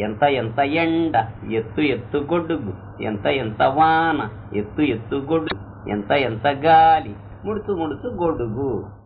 ఎంత ఎంత ఎండ ఎత్తు ఎత్తు గొడుగు ఎంత ఎంత వాన ఎత్తు ఎత్తు గొడుగు ఎంత ఎంత గాలి ముడుచు ముడుచు గొడుగు.